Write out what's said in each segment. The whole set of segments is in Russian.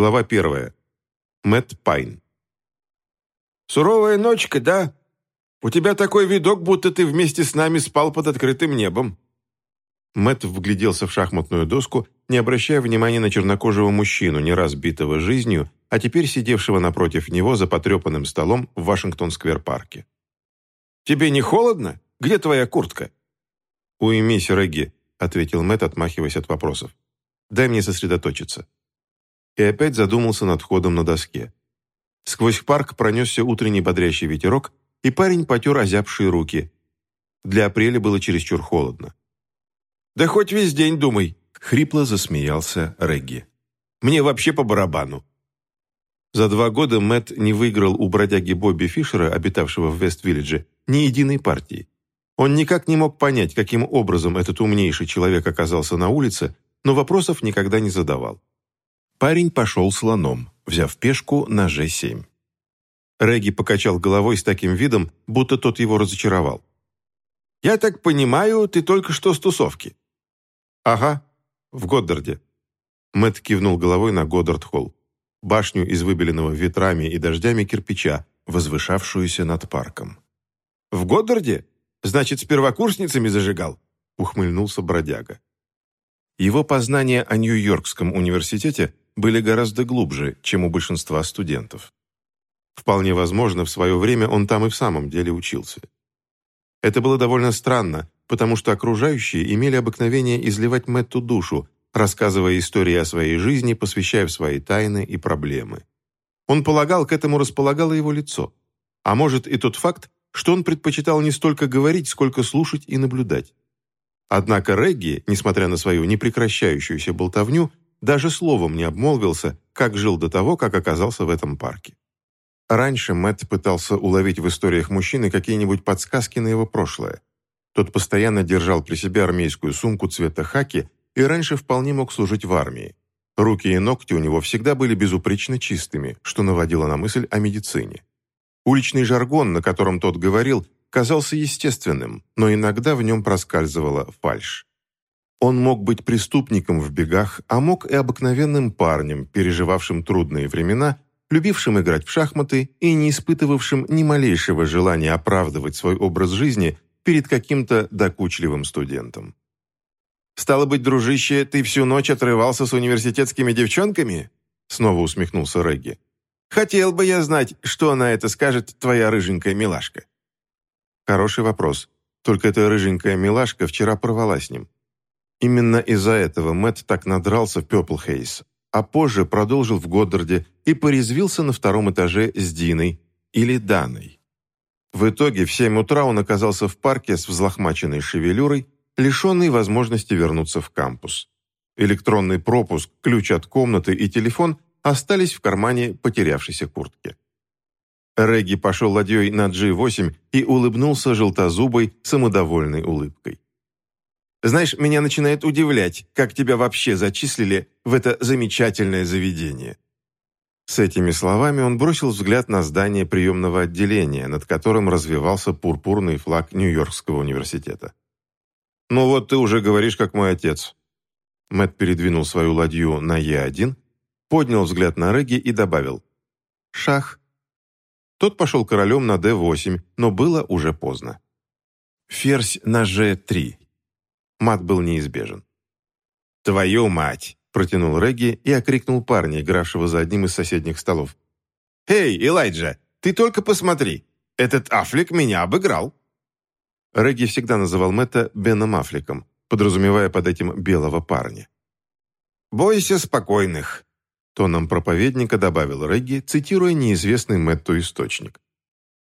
Глава первая. Мэтт Пайн. «Суровая ночка, да? У тебя такой видок, будто ты вместе с нами спал под открытым небом». Мэтт вгляделся в шахматную доску, не обращая внимания на чернокожего мужчину, не раз битого жизнью, а теперь сидевшего напротив него за потрепанным столом в Вашингтон-сквер-парке. «Тебе не холодно? Где твоя куртка?» «Уймись, Регги», — ответил Мэтт, отмахиваясь от вопросов. «Дай мне сосредоточиться». И опять задумался над входом на доске. Сквозь парк пронесся утренний бодрящий ветерок, и парень потер озябшие руки. Для апреля было чересчур холодно. «Да хоть весь день думай», — хрипло засмеялся Регги. «Мне вообще по барабану». За два года Мэтт не выиграл у бродяги Бобби Фишера, обитавшего в Вест-Виллидже, ни единой партии. Он никак не мог понять, каким образом этот умнейший человек оказался на улице, но вопросов никогда не задавал. Парень пошел слоном, взяв пешку на Ж7. Регги покачал головой с таким видом, будто тот его разочаровал. «Я так понимаю, ты только что с тусовки?» «Ага, в Годдарде». Мэтт кивнул головой на Годдард-холл, башню из выбеленного ветрами и дождями кирпича, возвышавшуюся над парком. «В Годдарде? Значит, с первокурсницами зажигал?» ухмыльнулся бродяга. Его познания о Нью-Йоркском университете были гораздо глубже, чем у большинства студентов. Вполне возможно, в свое время он там и в самом деле учился. Это было довольно странно, потому что окружающие имели обыкновение изливать Мэтту душу, рассказывая истории о своей жизни, посвящая свои тайны и проблемы. Он полагал, к этому располагало его лицо. А может и тот факт, что он предпочитал не столько говорить, сколько слушать и наблюдать. Однако Регги, несмотря на свою непрекращающуюся болтовню, даже словом не обмолвился, как жил до того, как оказался в этом парке. Раньше Мэтт пытался уловить в историях мужчины какие-нибудь подсказки на его прошлое. Тот постоянно держал при себе армейскую сумку цвета хаки и раньше вполне мог служить в армии. Руки и ногти у него всегда были безупречно чистыми, что наводило на мысль о медицине. Уличный жаргон, на котором тот говорил, казался естественным, но иногда в нем проскальзывала фальшь. Он мог быть преступником в бегах, а мог и обыкновенным парнем, переживавшим трудные времена, любившим играть в шахматы и не испытывавшим ни малейшего желания оправдывать свой образ жизни перед каким-то докучливым студентом. «Стало быть, дружище, ты всю ночь отрывался с университетскими девчонками?» Снова усмехнулся Регги. «Хотел бы я знать, что на это скажет твоя рыженькая милашка». Хороший вопрос. Только эта рыженькая милашка вчера порвала с ним. Именно из-за этого Мэтт так надрался в Пёплхейс, а позже продолжил в Годдарде и порезвился на втором этаже с Диной или Даной. В итоге в 7 утра он оказался в парке с взлохмаченной шевелюрой, лишенный возможности вернуться в кампус. Электронный пропуск, ключ от комнаты и телефон остались в кармане потерявшейся куртки. Регги пошел ладьей на G8 и улыбнулся желтозубой, самодовольной улыбкой. Знаешь, меня начинает удивлять, как тебя вообще зачислили в это замечательное заведение». С этими словами он бросил взгляд на здание приемного отделения, над которым развивался пурпурный флаг Нью-Йоркского университета. «Ну вот ты уже говоришь, как мой отец». Мэтт передвинул свою ладью на Е1, поднял взгляд на Регги и добавил «Шах». Тот пошел королем на d8, но было уже поздно. Ферзь на g3. Мат был неизбежен. «Твою мать!» – протянул Регги и окрикнул парня, игравшего за одним из соседних столов. «Эй, Элайджа, ты только посмотри! Этот Аффлек меня обыграл!» Регги всегда называл Мэтта Беном Аффлеком, подразумевая под этим белого парня. «Бойся спокойных», – тоном проповедника добавил Регги, цитируя неизвестный Мэтту источник.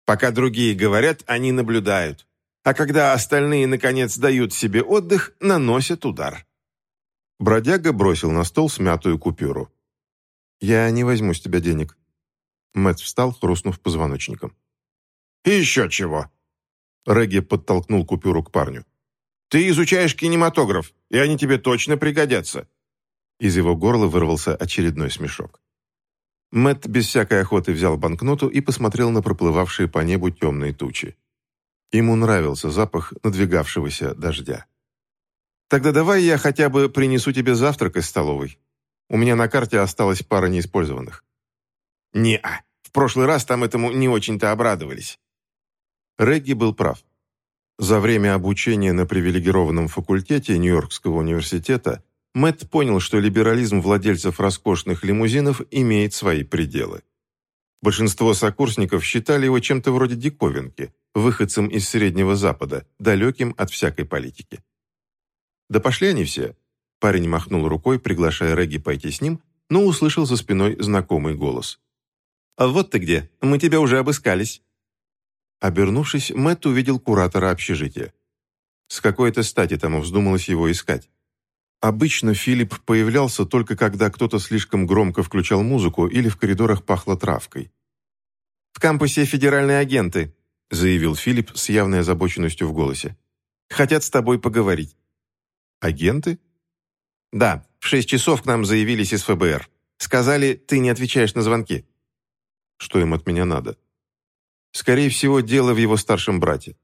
«Пока другие говорят, они наблюдают а когда остальные, наконец, дают себе отдых, наносят удар. Бродяга бросил на стол смятую купюру. «Я не возьму с тебя денег». Мэтт встал, хрустнув позвоночником. «И еще чего?» Регги подтолкнул купюру к парню. «Ты изучаешь кинематограф, и они тебе точно пригодятся». Из его горла вырвался очередной смешок. Мэтт без всякой охоты взял банкноту и посмотрел на проплывавшие по небу темные тучи. Ему нравился запах надвигавшегося дождя. «Тогда давай я хотя бы принесу тебе завтрак из столовой». У меня на карте осталась пара неиспользованных». «Не-а. В прошлый раз там этому не очень-то обрадовались». Регги был прав. За время обучения на привилегированном факультете Нью-Йоркского университета Мэтт понял, что либерализм владельцев роскошных лимузинов имеет свои пределы. Большинство сокурсников считали его чем-то вроде диковинки, выходцем из Среднего Запада, далеким от всякой политики. «Да пошли они все!» Парень махнул рукой, приглашая Регги пойти с ним, но услышал за спиной знакомый голос. «А вот ты где! Мы тебя уже обыскались!» Обернувшись, Мэтт увидел куратора общежития. С какой-то стати тому вздумалось его искать. Обычно Филипп появлялся только когда кто-то слишком громко включал музыку или в коридорах пахло травкой. «В кампусе федеральные агенты», — заявил Филипп с явной озабоченностью в голосе. «Хотят с тобой поговорить». «Агенты?» «Да, в шесть часов к нам заявились из ФБР. Сказали, ты не отвечаешь на звонки». «Что им от меня надо?» Скорее всего, дело в его старшем брате.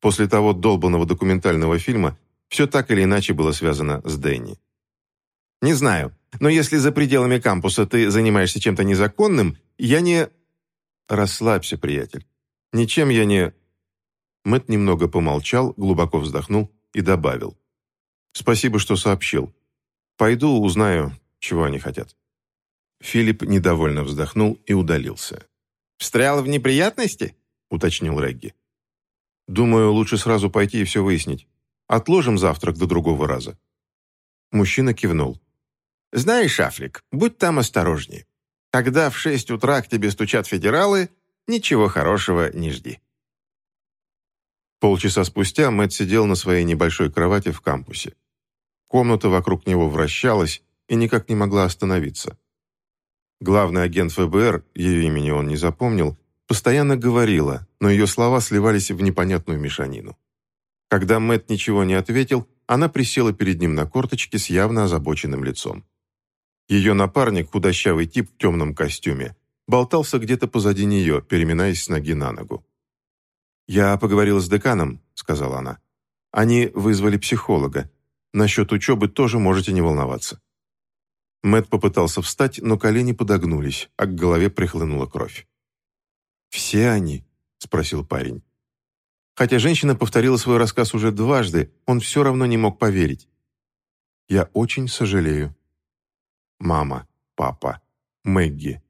После того долбанного документального фильма все так или иначе было связано с Дэнни. «Не знаю, но если за пределами кампуса ты занимаешься чем-то незаконным, я не...» «Расслабься, приятель. Ничем я не...» Мэт немного помолчал, глубоко вздохнул и добавил. «Спасибо, что сообщил. Пойду узнаю, чего они хотят». Филипп недовольно вздохнул и удалился. «Встрял в неприятности?» — уточнил Регги. «Думаю, лучше сразу пойти и все выяснить. Отложим завтрак до другого раза». Мужчина кивнул. «Знаешь, Африк, будь там осторожнее. Когда в шесть утра к тебе стучат федералы, ничего хорошего не жди». Полчаса спустя Мэтт сидел на своей небольшой кровати в кампусе. Комната вокруг него вращалась и никак не могла остановиться. Главный агент ФБР, ее имени он не запомнил, постоянно говорила, но ее слова сливались в непонятную мешанину. Когда Мэт ничего не ответил, она присела перед ним на корточки с явно озабоченным лицом. Ее напарник, худощавый тип в темном костюме, болтался где-то позади нее, переминаясь с ноги на ногу. «Я поговорила с деканом», — сказала она. «Они вызвали психолога. Насчет учебы тоже можете не волноваться». Мэт попытался встать, но колени подогнулись, а к голове прихлынула кровь. «Все они?» — спросил парень. Хотя женщина повторила свой рассказ уже дважды, он все равно не мог поверить. «Я очень сожалею». Мама, папа, Мэгги,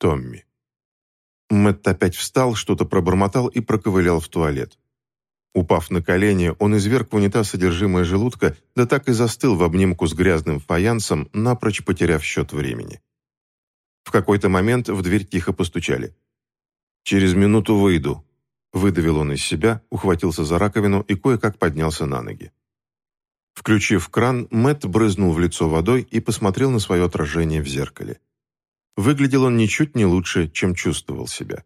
Томми. Мэтт опять встал, что-то пробормотал и проковылял в туалет. Упав на колени, он изверг в унитаз содержимое желудка, да так и застыл в обнимку с грязным фаянсом, напрочь потеряв счет времени. В какой-то момент в дверь тихо постучали. «Через минуту выйду», — выдавил он из себя, ухватился за раковину и кое-как поднялся на ноги. Включив кран, Мэтт брызнул в лицо водой и посмотрел на свое отражение в зеркале. Выглядел он ничуть не лучше, чем чувствовал себя.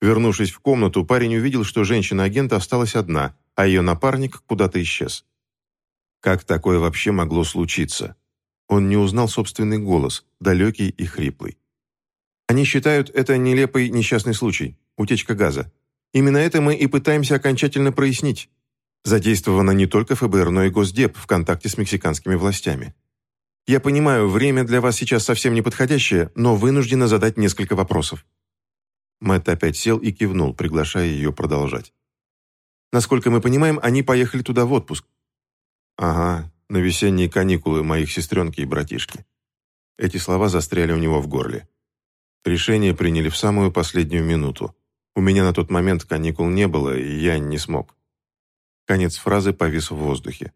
Вернувшись в комнату, парень увидел, что женщина-агент осталась одна, а ее напарник куда-то исчез. Как такое вообще могло случиться? Он не узнал собственный голос, далекий и хриплый. Они считают это нелепый несчастный случай, утечка газа. Именно это мы и пытаемся окончательно прояснить. Задействовано не только ФБР, но и Госдеп в контакте с мексиканскими властями. Я понимаю, время для вас сейчас совсем неподходящее, но вынуждена задать несколько вопросов. Мэтт опять сел и кивнул, приглашая ее продолжать. «Насколько мы понимаем, они поехали туда в отпуск». «Ага, на весенние каникулы моих сестренки и братишки». Эти слова застряли у него в горле. Решение приняли в самую последнюю минуту. У меня на тот момент каникул не было, и я не смог. Конец фразы повис в воздухе.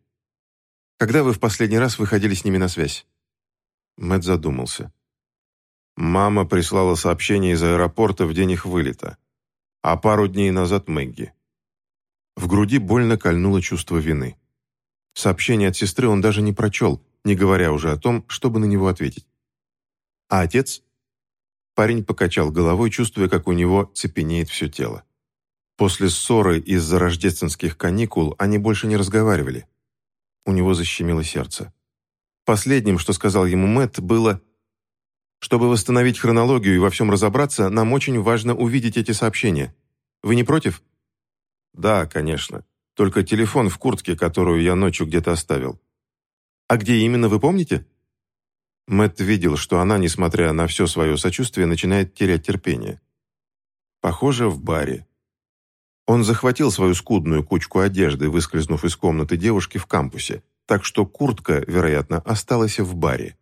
«Когда вы в последний раз выходили с ними на связь?» Мэтт задумался. Мама прислала сообщение из аэропорта в день их вылета, а пару дней назад Мэгги. В груди больно кольнуло чувство вины. Сообщение от сестры он даже не прочел, не говоря уже о том, чтобы на него ответить. А отец? Парень покачал головой, чувствуя, как у него цепенеет все тело. После ссоры из-за рождественских каникул они больше не разговаривали. У него защемило сердце. Последним, что сказал ему Мэтт, было чтобы восстановить хронологию и во всем разобраться, нам очень важно увидеть эти сообщения. Вы не против?» «Да, конечно. Только телефон в куртке, которую я ночью где-то оставил». «А где именно, вы помните?» Мэтт видел, что она, несмотря на все свое сочувствие, начинает терять терпение. Похоже, в баре. Он захватил свою скудную кучку одежды, выскользнув из комнаты девушки в кампусе, так что куртка, вероятно, осталась в баре.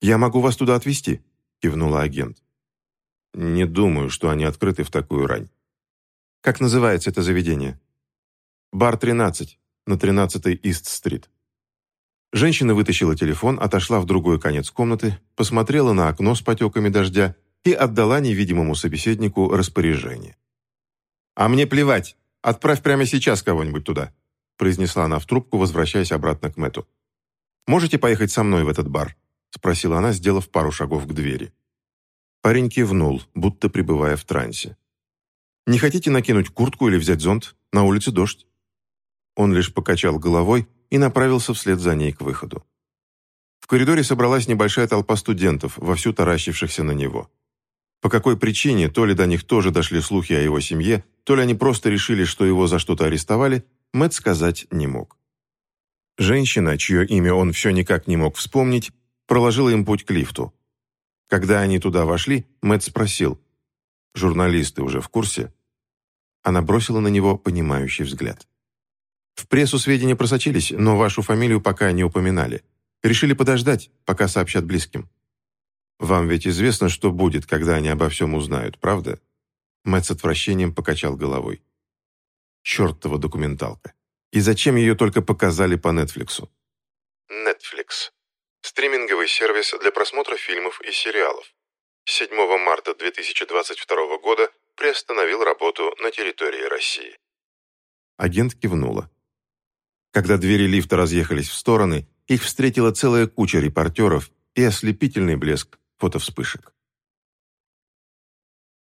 «Я могу вас туда отвезти», — кивнула агент. «Не думаю, что они открыты в такую рань». «Как называется это заведение?» «Бар 13, на 13-й Ист-стрит». Женщина вытащила телефон, отошла в другой конец комнаты, посмотрела на окно с потеками дождя и отдала невидимому собеседнику распоряжение. «А мне плевать. Отправь прямо сейчас кого-нибудь туда», произнесла она в трубку, возвращаясь обратно к Мэту. «Можете поехать со мной в этот бар?» спросила она, сделав пару шагов к двери. Парень кивнул, будто пребывая в трансе. «Не хотите накинуть куртку или взять зонт? На улице дождь». Он лишь покачал головой и направился вслед за ней к выходу. В коридоре собралась небольшая толпа студентов, вовсю таращившихся на него. По какой причине, то ли до них тоже дошли слухи о его семье, то ли они просто решили, что его за что-то арестовали, Мэтт сказать не мог. Женщина, чье имя он все никак не мог вспомнить, проложила им путь к лифту. Когда они туда вошли, Мэтт спросил, «Журналисты уже в курсе?» Она бросила на него понимающий взгляд. «В прессу сведения просочились, но вашу фамилию пока не упоминали. Решили подождать, пока сообщат близким». «Вам ведь известно, что будет, когда они обо всем узнают, правда?» Мэтт с отвращением покачал головой. Чертова документалка. И зачем ее только показали по Нетфликсу? Netflix. Стриминговый сервис для просмотра фильмов и сериалов. 7 марта 2022 года приостановил работу на территории России. Агент кивнула. Когда двери лифта разъехались в стороны, их встретила целая куча репортеров и ослепительный блеск фотовспышек.